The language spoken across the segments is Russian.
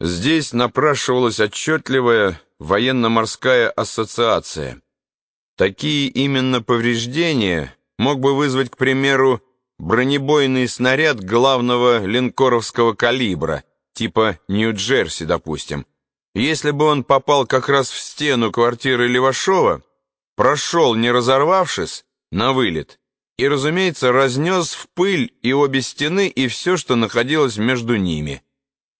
Здесь напрашивалась отчетливая военно-морская ассоциация. Такие именно повреждения мог бы вызвать, к примеру, бронебойный снаряд главного линкоровского калибра, типа Нью-Джерси, допустим. Если бы он попал как раз в стену квартиры Левашова, прошел, не разорвавшись, на вылет, и, разумеется, разнес в пыль и обе стены, и все, что находилось между ними.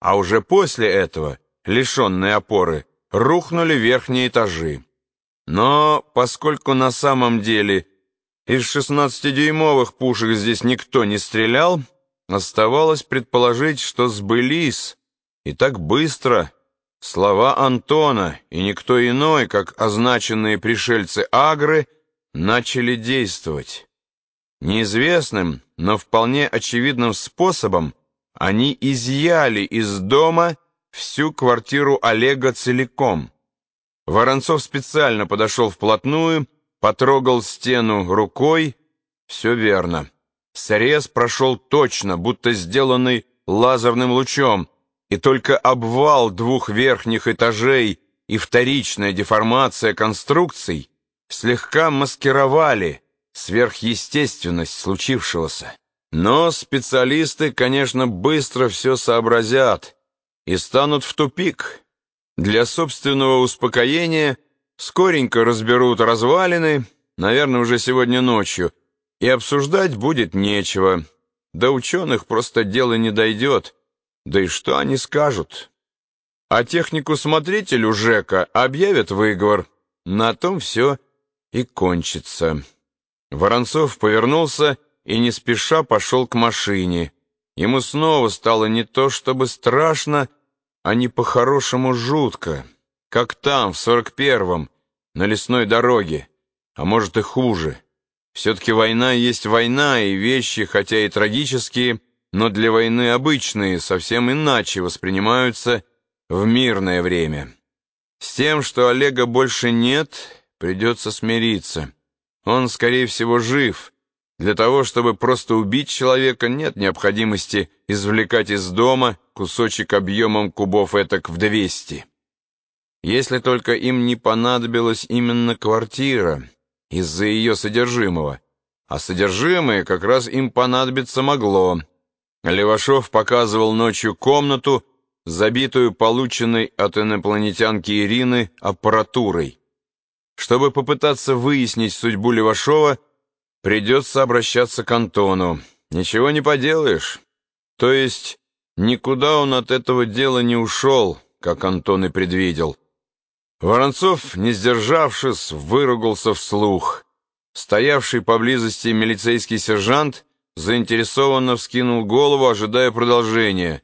А уже после этого, лишенные опоры, рухнули верхние этажи. Но поскольку на самом деле из 16-дюймовых пушек здесь никто не стрелял, оставалось предположить, что сбылись, и так быстро, слова Антона и никто иной, как означенные пришельцы Агры, начали действовать. Неизвестным, но вполне очевидным способом они изъяли из дома всю квартиру Олега целиком. Воронцов специально подошел вплотную, потрогал стену рукой. Все верно. Срез прошел точно, будто сделанный лазерным лучом, и только обвал двух верхних этажей и вторичная деформация конструкций слегка маскировали сверхъестественность случившегося. Но специалисты, конечно, быстро все сообразят и станут в тупик. Для собственного успокоения скоренько разберут развалины, наверное, уже сегодня ночью, и обсуждать будет нечего. До ученых просто дело не дойдет. Да и что они скажут? А технику-смотрителю ЖЭКа объявят выговор. На том все и кончится. Воронцов повернулся и не спеша пошел к машине. Ему снова стало не то чтобы страшно, а не по-хорошему жутко, как там, в сорок первом, на лесной дороге, а может и хуже. Все-таки война есть война, и вещи, хотя и трагические, но для войны обычные, совсем иначе воспринимаются в мирное время. С тем, что Олега больше нет, придется смириться. Он, скорее всего, жив. Для того, чтобы просто убить человека, нет необходимости извлекать из дома кусочек объемом кубов этак в 200. Если только им не понадобилась именно квартира из-за ее содержимого. А содержимое как раз им понадобиться могло. Левашов показывал ночью комнату, забитую полученной от инопланетянки Ирины аппаратурой. Чтобы попытаться выяснить судьбу Левашова, придется обращаться к Антону. Ничего не поделаешь. То есть никуда он от этого дела не ушел, как Антон и предвидел. Воронцов, не сдержавшись, выругался вслух. Стоявший поблизости милицейский сержант заинтересованно вскинул голову, ожидая продолжения.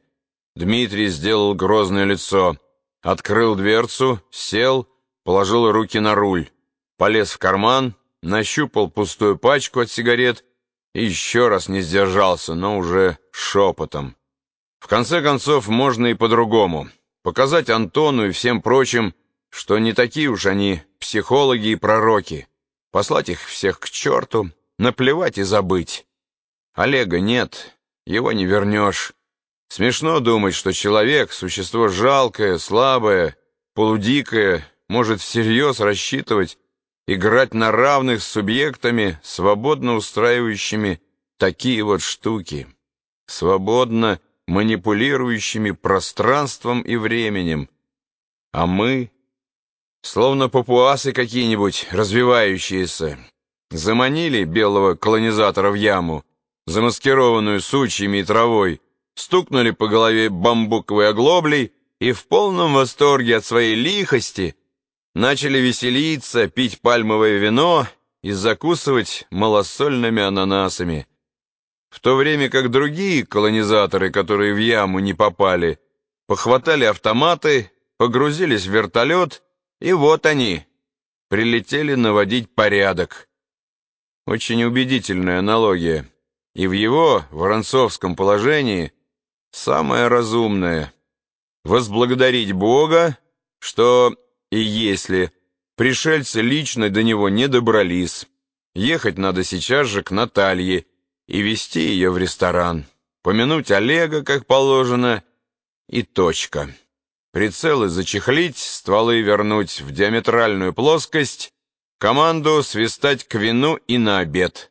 Дмитрий сделал грозное лицо, открыл дверцу, сел положил руки на руль, полез в карман, нащупал пустую пачку от сигарет и еще раз не сдержался, но уже шепотом. В конце концов, можно и по-другому. Показать Антону и всем прочим, что не такие уж они психологи и пророки. Послать их всех к черту, наплевать и забыть. Олега нет, его не вернешь. Смешно думать, что человек — существо жалкое, слабое, полудикое, может всерьез рассчитывать играть на равных с субъектами, свободно устраивающими такие вот штуки, свободно манипулирующими пространством и временем. А мы, словно папуасы какие-нибудь развивающиеся, заманили белого колонизатора в яму, замаскированную сучьями и травой, стукнули по голове бамбуковой оглоблей и в полном восторге от своей лихости начали веселиться, пить пальмовое вино и закусывать малосольными ананасами. В то время как другие колонизаторы, которые в яму не попали, похватали автоматы, погрузились в вертолет, и вот они, прилетели наводить порядок. Очень убедительная аналогия. И в его, воронцовском положении, самое разумное — возблагодарить Бога, что и если пришельцы лично до него не добрались, ехать надо сейчас же к Наталье и вести ее в ресторан, помянуть Олега, как положено, и точка. прицелы зачехлить, стволы вернуть в диаметральную плоскость, команду свистать к вину и на обед.